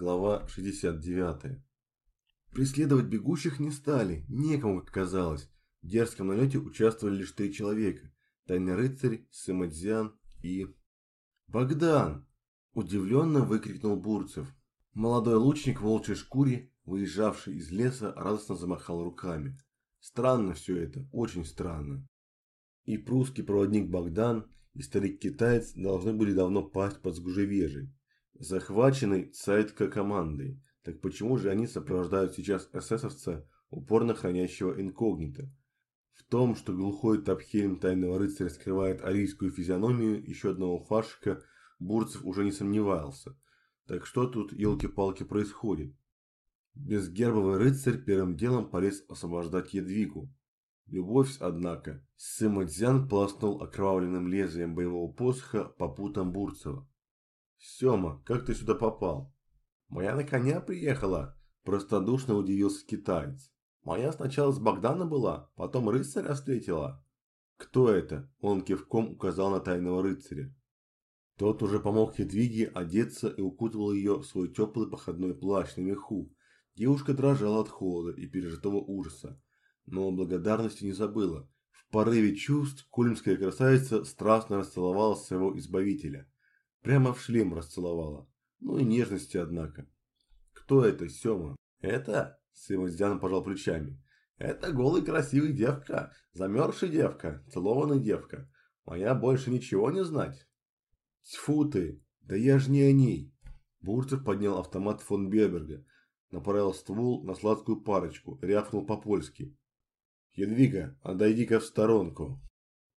Глава 69. Преследовать бегущих не стали, некому, как казалось. В дерзком налете участвовали лишь три человека. Тайный рыцарь, Сымадзян и... «Богдан!» – удивленно выкрикнул Бурцев. Молодой лучник в волчьей шкуре, выезжавший из леса, радостно замахал руками. Странно все это, очень странно. И прусский проводник Богдан, и старик-китаец должны были давно пасть под сгужевежей, захваченный Цайтка командой. Так почему же они сопровождают сейчас эсэсовца, упорно хранящего инкогнито? В том, что глухой Тапхельм Тайного Рыцаря скрывает арийскую физиономию еще одного фаршика, Бурцев уже не сомневался. Так что тут, елки-палки, происходит? Безгербовый рыцарь первым делом полез освобождать Едвигу. Любовь, однако, Сымадзян полоснул окровавленным лезвием боевого посоха по путам Бурцева. «Сема, как ты сюда попал?» «Моя на коня приехала», – простодушно удивился китаец. «Моя сначала с Богдана была, потом рыцаря встретила». «Кто это?» – он кивком указал на тайного рыцаря. Тот уже помог Едвиге одеться и укутывал ее в свой теплый походной плащ на меху. Девушка дрожала от холода и пережитого ужаса, но благодарности не забыла. В порыве чувств кульмская красавица страстно расцеловала своего избавителя. Прямо в шлем расцеловала. Ну и нежности, однако. Кто это, Сема? Это? Симоздян пожал плечами. Это голый красивый девка, замерзшая девка, целованная девка. Моя больше ничего не знать. Тьфу ты, да я ж не о ней. Бурцев поднял автомат фон Беберга, направил ствол на сладкую парочку, рявкнул по-польски. «Едвига, отойди-ка в сторонку».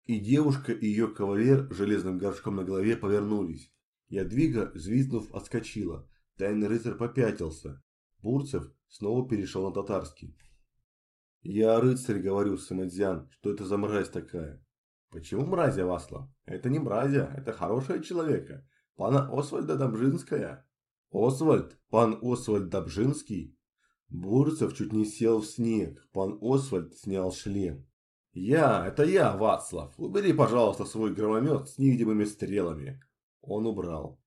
И девушка, и ее кавалер железным горшком на голове повернулись. Ядвига, взвизгнув, отскочила. Тайный рыцарь попятился. Бурцев снова перешел на татарский. «Я рыцарь, говорю, Самадзян, что это за мразь такая?» «Почему мразя, Васлав? Это не мразя, это хорошая человека. Пана Освальда Добжинская». «Освальд? Пан Освальд Добжинский?» Бурцев чуть не сел в снег. Пан Освальд снял шлем. «Я, это я, Вацлав. Убери, пожалуйста, свой громомет с невидимыми стрелами. Он убрал.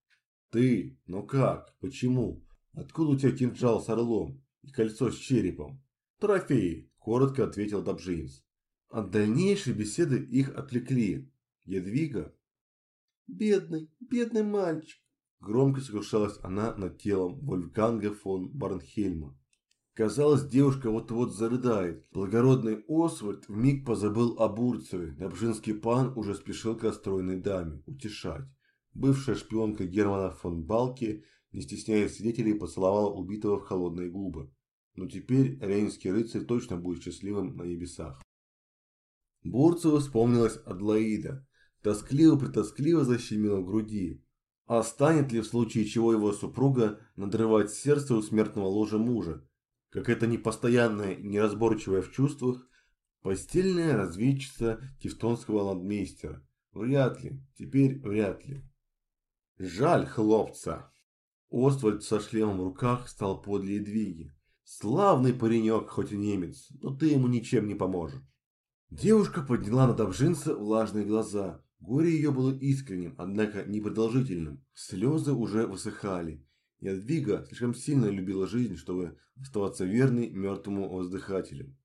«Ты? Но как? Почему? Откуда у тебя кинжал с орлом и кольцо с черепом?» «Трофеи», – коротко ответил Добжинс. От дальнейшей беседы их отвлекли. Едвига. «Бедный, бедный мальчик», – громко сокрушалась она над телом Вольфганга фон Барнхельма. Казалось, девушка вот-вот зарыдает. Благородный Освальд вмиг позабыл о Бурцеве. Добжинский пан уже спешил к расстроенной даме утешать. Бывшая шпионка Германа фон Балки, не стесняя свидетелей, поцеловала убитого в холодные губы. Но теперь рейнский рыцарь точно будет счастливым на небесах. Бурцеву вспомнилась Адлаида. Тоскливо-притоскливо защемила в груди. А станет ли в случае чего его супруга надрывать сердце у смертного ложа мужа? Как это непостоянная и неразборчивая в чувствах, постельная разведчица тевтонского ладмейстера. Вряд ли, теперь вряд ли. Жаль хлопца. Освальд со шлемом в руках стал подле Едвиги. Славный паренек, хоть и немец, но ты ему ничем не поможешь. Девушка подняла на Добжинца влажные глаза. Горе ее было искренним, однако непродолжительным. Слезы уже высыхали. Ядвига слишком сильно любила жизнь, чтобы оставаться верной мертвому воздыхателю.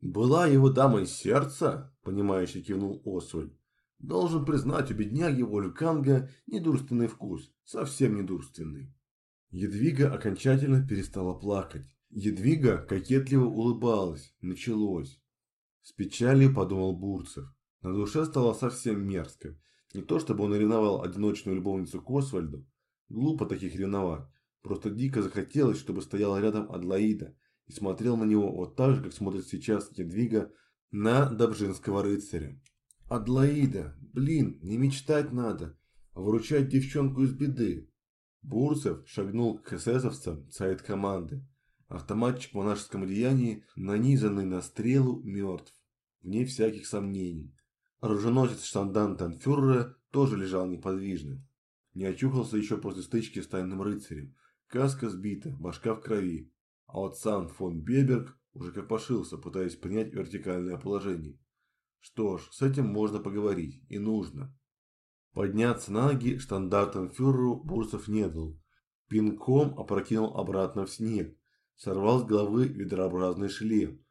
«Была его дамой сердца?» – понимающе кивнул Освальд. Должен признать, у бедняги Вольфганга недурственный вкус, совсем недурственный. Едвига окончательно перестала плакать. Едвига кокетливо улыбалась. Началось. С печалью подумал Бурцев. На душе стало совсем мерзко. Не то чтобы он ревновал одиночную любовницу Освальду. Глупо таких ревновать. Просто дико захотелось, чтобы стояла рядом Адлаида и смотрел на него вот так же, как смотрит сейчас Едвига на Добжинского рыцаря. Адлаида, блин, не мечтать надо, а выручать девчонку из беды. Бурцев шагнул к эсэсовцам сайт команды. Автоматчик в монашеском одеянии, нанизанный на стрелу, мертв. Вне всяких сомнений. Оруженосец штандантенфюрера тоже лежал неподвижно. Не очухался еще после стычки с тайным рыцарем. Каска сбита, башка в крови. А вот сам фон Беберг уже копошился, пытаясь принять вертикальное положение. Что ж, с этим можно поговорить, и нужно. Подняться на ноги штандартенфюреру Бурцев не дал. Пинком опрокинул обратно в снег, сорвал с головы ведрообразный шлем,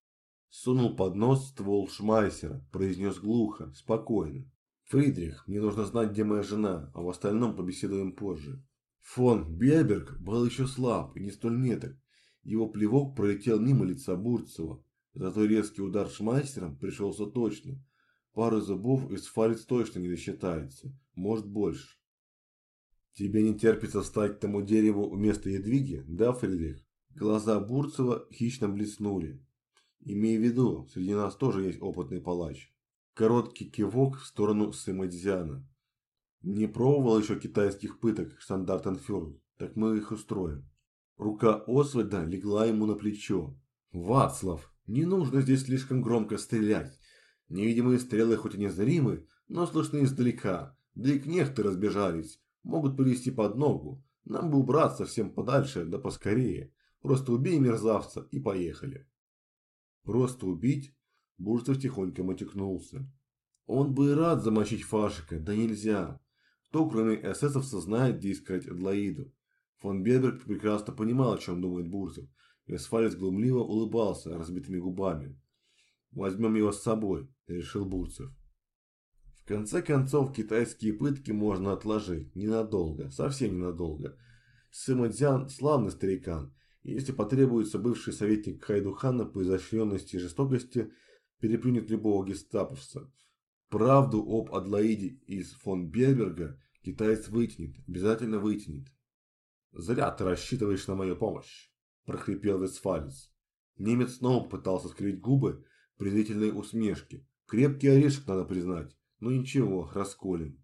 сунул под нос ствол шмайсера, произнес глухо, спокойно. «Фридрих, мне нужно знать, где моя жена, а в остальном побеседуем позже». Фон Беберг был еще слаб и не столь меток. Его плевок пролетел мимо лица Бурцева, зато резкий удар шмайсером пришелся точно. Пары зубов из фалец точно не досчитается, может больше. Тебе не терпится встать к тому дереву вместо едвиги, да, Фридрих? Глаза Бурцева хищно блеснули. Имей в виду, среди нас тоже есть опытный палач. Короткий кивок в сторону Сымадзяна. Не пробовал еще китайских пыток Штандартенфюрер, так мы их устроим. Рука Освальда легла ему на плечо. Вацлав, не нужно здесь слишком громко стрелять. Невидимые стрелы хоть и незримы, но слышны издалека, да и кнехты разбежались, могут привести под ногу. Нам бы убраться всем подальше, да поскорее. Просто убей мерзавца и поехали. Просто убить? Бурцев тихонько мотикнулся. Он бы и рад замочить Фашика, да нельзя. Кто, кроме эсэсовца, знает, где искать Адлоиду? Фон Беберг прекрасно понимал, о чем думает Бурцев. И Асфальц глумливо улыбался разбитыми губами. «Возьмем его с собой», – решил Бурцев. В конце концов, китайские пытки можно отложить. Ненадолго, совсем ненадолго. Сымадзян – славный старикан. И если потребуется бывший советник Хайдухана по изощренности и жестокости, переплюнет любого гестаповца. Правду об Адлоиде из фон Берберга китаец вытянет, обязательно вытянет. «Зря ты рассчитываешь на мою помощь», – прохрипел Вестфалец. Немец снова пытался скрыть губы презрительной усмешки. Крепкий орешек, надо признать, но ничего, расколем.